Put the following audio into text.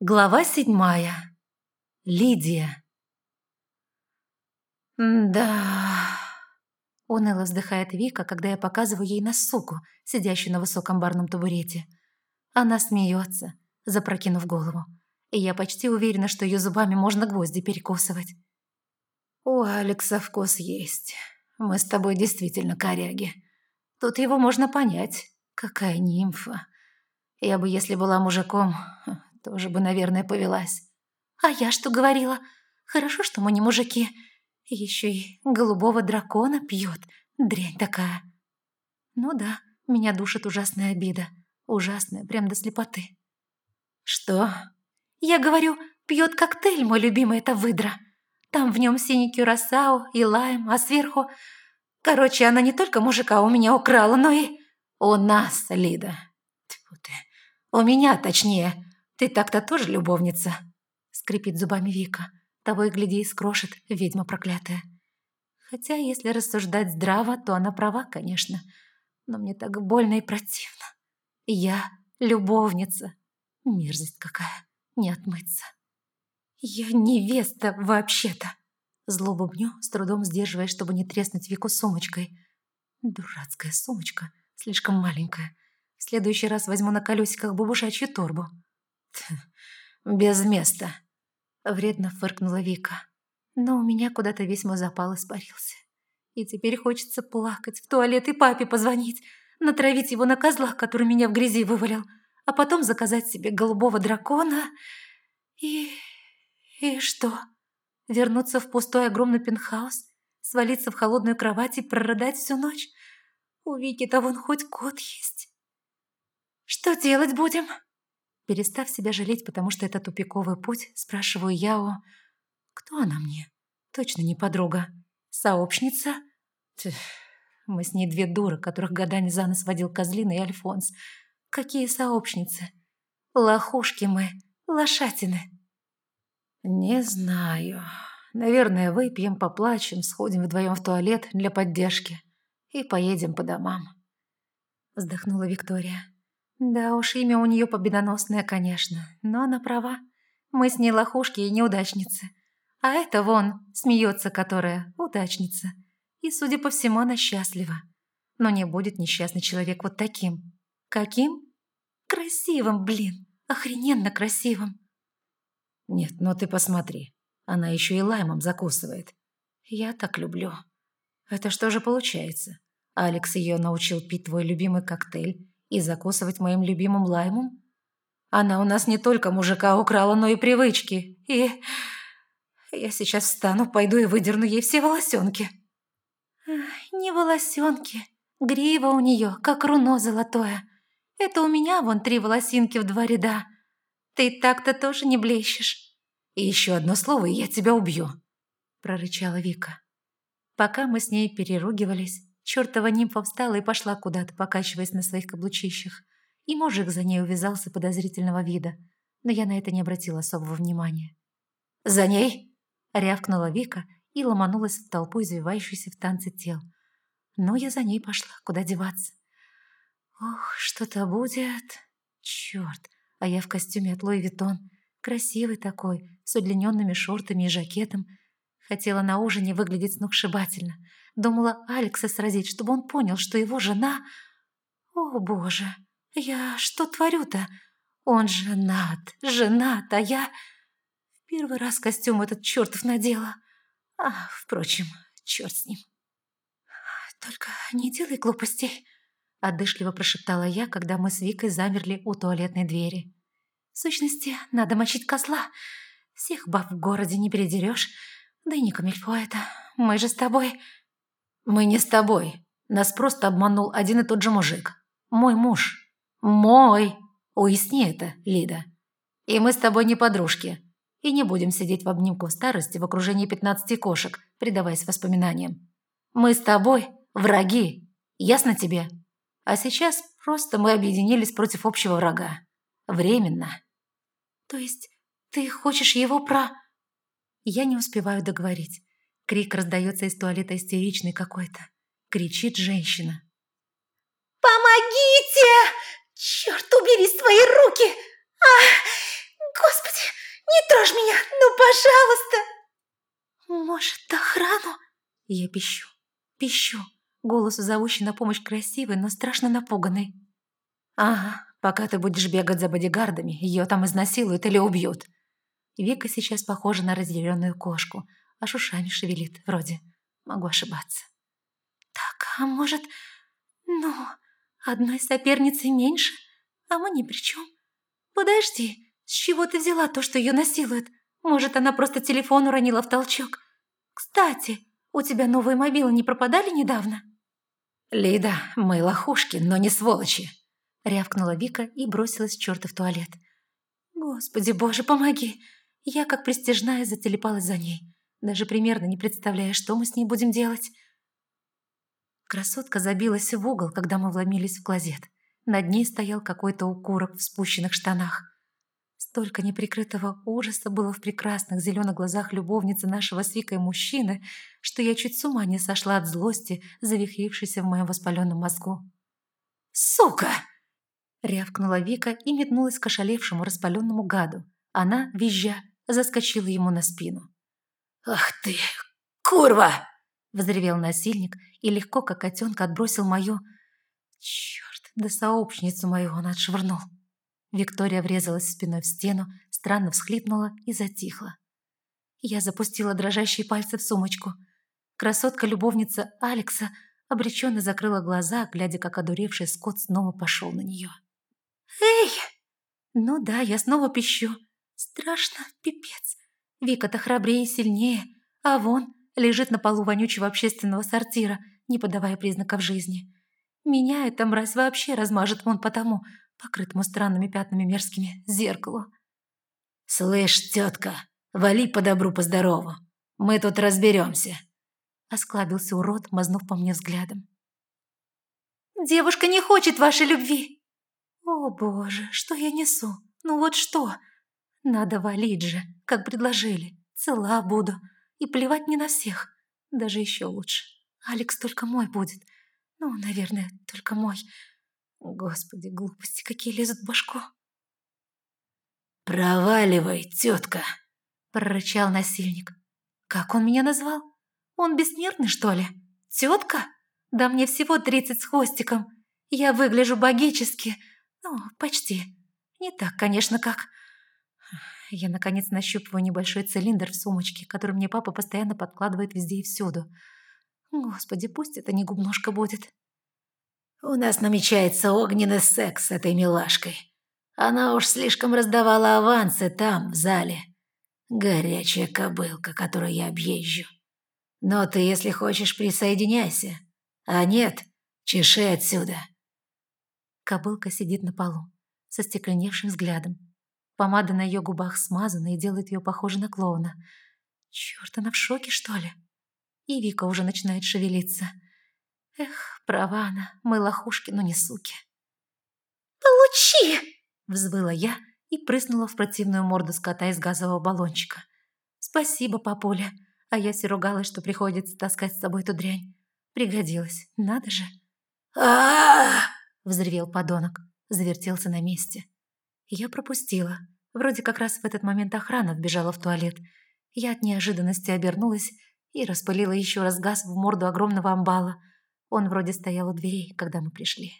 Глава седьмая. Лидия. «Да...» — уныло вздыхает Вика, когда я показываю ей на суку, сидящую на высоком барном табурете. Она смеется, запрокинув голову, и я почти уверена, что ее зубами можно гвозди перекусывать. «У Алекса вкус есть. Мы с тобой действительно коряги. Тут его можно понять. Какая нимфа. Я бы, если была мужиком, тоже бы, наверное, повелась. А я что говорила? Хорошо, что мы не мужики. Еще и голубого дракона пьет. Дрянь такая. Ну да, меня душит ужасная обида. Ужасная, прям до слепоты. Что? Я говорю, пьет коктейль, мой любимый, это выдра. Там в нем синий кюрасао и лайм, а сверху... Короче, она не только мужика у меня украла, но и... У нас, Лида. Тьфу ты. У меня, точнее. «Ты так-то тоже любовница?» Скрипит зубами Вика. Того и гляди, скрошит ведьма проклятая. Хотя, если рассуждать здраво, то она права, конечно. Но мне так больно и противно. Я любовница. Мерзость какая. Не отмыться. Я невеста вообще-то. Зло бубню, с трудом сдерживая, чтобы не треснуть Вику сумочкой. Дурацкая сумочка, слишком маленькая. В следующий раз возьму на колесиках бабушачью торбу. «Без места», — вредно фыркнула Вика. Но у меня куда-то весь мой запал испарился. И теперь хочется плакать, в туалет и папе позвонить, натравить его на козла, который меня в грязи вывалил, а потом заказать себе голубого дракона и... и что? Вернуться в пустой огромный пентхаус, свалиться в холодную кровать и прорыдать всю ночь? У Вики-то вон хоть кот есть. «Что делать будем?» Перестав себя жалеть, потому что это тупиковый путь, спрашиваю я у... Кто она мне? Точно не подруга. Сообщница? Тьф, мы с ней две дуры, которых годами за нос водил Козлина и Альфонс. Какие сообщницы? Лохушки мы, лошатины. Не знаю. Наверное, выпьем, поплачем, сходим вдвоем в туалет для поддержки и поедем по домам. Вздохнула Виктория. Да уж, имя у нее победоносное, конечно, но она права. Мы с ней лохушки и неудачницы. А это вон, смеется которая, удачница. И, судя по всему, она счастлива. Но не будет несчастный человек вот таким. Каким? Красивым, блин. Охрененно красивым. Нет, ну ты посмотри. Она еще и лаймом закусывает. Я так люблю. Это что же получается? Алекс ее научил пить твой любимый коктейль и закусывать моим любимым лаймом? Она у нас не только мужика украла, но и привычки. И я сейчас встану, пойду и выдерну ей все волосенки. Не волосенки. Грива у нее, как руно золотое. Это у меня вон три волосинки в два ряда. Ты так-то тоже не блещешь. И еще одно слово, и я тебя убью, прорычала Вика. Пока мы с ней переругивались, Чёртова нимфа встала и пошла куда-то, покачиваясь на своих каблучищах. И мужик за ней увязался подозрительного вида, но я на это не обратила особого внимания. «За ней!» — рявкнула Вика и ломанулась в толпу, извивающуюся в танце тел. Но я за ней пошла, куда деваться. Ох, что-то будет. Черт, а я в костюме от Луи Виттон. Красивый такой, с удлиненными шортами и жакетом. Хотела на ужине выглядеть сногсшибательно — Думала Алекса сразить, чтобы он понял, что его жена... О, боже, я что творю-то? Он женат, женат, а я... Первый раз костюм этот чертов надела. А, впрочем, черт с ним. Только не делай глупостей, отдышливо прошептала я, когда мы с Викой замерли у туалетной двери. В сущности, надо мочить козла. Всех баб в городе не передерешь. Да и не камильфо это. Мы же с тобой... «Мы не с тобой. Нас просто обманул один и тот же мужик. Мой муж. Мой. Уясни это, Лида. И мы с тобой не подружки. И не будем сидеть в обнимку старости в окружении пятнадцати кошек, предаваясь воспоминаниям. Мы с тобой враги. Ясно тебе? А сейчас просто мы объединились против общего врага. Временно». «То есть ты хочешь его про...» Я не успеваю договорить. Крик раздается из туалета истеричный какой-то. Кричит женщина. «Помогите! Черт, убери свои руки! А, Господи, пожалуйста!» «Может, охрану?» Я пищу, пищу. Голос зовущий на помощь красивый, но страшно напуганный. «Ага, пока ты будешь бегать за бодигардами, ее там изнасилуют или убьют». Вика сейчас похожа на разъяренную кошку, а ушами шевелит, вроде. Могу ошибаться. «Так, а может, ну, одной соперницей меньше, а мы ни при чем? Подожди, с чего ты взяла то, что ее насилуют? Может, она просто телефон уронила в толчок? Кстати, у тебя новые мобилы не пропадали недавно?» «Лида, мы лохушки, но не сволочи!» Рявкнула Вика и бросилась в чертов туалет. «Господи боже, помоги!» Я, как пристежная, зателепалась за ней, даже примерно не представляя, что мы с ней будем делать. Красотка забилась в угол, когда мы вломились в клозет. Над ней стоял какой-то укурок в спущенных штанах. Столько неприкрытого ужаса было в прекрасных зеленых глазах любовницы нашего с Викой мужчины, что я чуть с ума не сошла от злости, завихрившейся в моем воспаленном мозгу. «Сука!» — рявкнула Вика и метнулась к ошалевшему распаленному гаду. Она, визжа, заскочила ему на спину. «Ах ты, курва!» — взревел насильник и легко, как котенка, отбросил мою... Черт, да сообщницу мою он отшвырнул. Виктория врезалась спиной в стену, странно всхлипнула и затихла. Я запустила дрожащие пальцы в сумочку. Красотка-любовница Алекса обреченно закрыла глаза, глядя, как одуревший скот снова пошел на нее. «Эй!» «Ну да, я снова пищу. Страшно, пипец. Вика-то храбрее и сильнее, а вон лежит на полу вонючего общественного сортира, не подавая признаков жизни. Меня эта мразь вообще размажет вон по тому, покрытому странными пятнами мерзкими, зеркалу. «Слышь, тетка, вали по добру, по здорову. Мы тут разберемся. Осклабился урод, мазнув по мне взглядом. «Девушка не хочет вашей любви!» «О, боже, что я несу? Ну вот что? Надо валить же, как предложили. Цела буду. И плевать не на всех. Даже еще лучше. Алекс только мой будет. Ну, наверное, только мой. Господи, глупости какие лезут в башку. «Проваливай, тетка!» – прорычал насильник. «Как он меня назвал? Он бессмертный, что ли? Тетка? Да мне всего тридцать с хвостиком. Я выгляжу богически. Ну, почти. Не так, конечно, как...» Я, наконец, нащупываю небольшой цилиндр в сумочке, который мне папа постоянно подкладывает везде и всюду. Господи, пусть это не губнушка будет. У нас намечается огненный секс с этой милашкой. Она уж слишком раздавала авансы там, в зале. Горячая кобылка, которую я объезжу. Но ты, если хочешь, присоединяйся. А нет, чеши отсюда. Кобылка сидит на полу, со стекленевшим взглядом. Помада на ее губах смазана и делает ее похожей на клоуна. Черт, она в шоке, что ли? И Вика уже начинает шевелиться. Эх, права она, мы лохушки, но не суки. «Получи!» – взвыла я и прыснула в противную морду скота из газового баллончика. «Спасибо, папуля!» А я все ругалась, что приходится таскать с собой эту дрянь. Пригодилась, надо же. а взревел подонок, завертелся на месте. Я пропустила. Вроде как раз в этот момент охрана вбежала в туалет. Я от неожиданности обернулась и распылила еще раз газ в морду огромного амбала – он вроде стоял у дверей, когда мы пришли.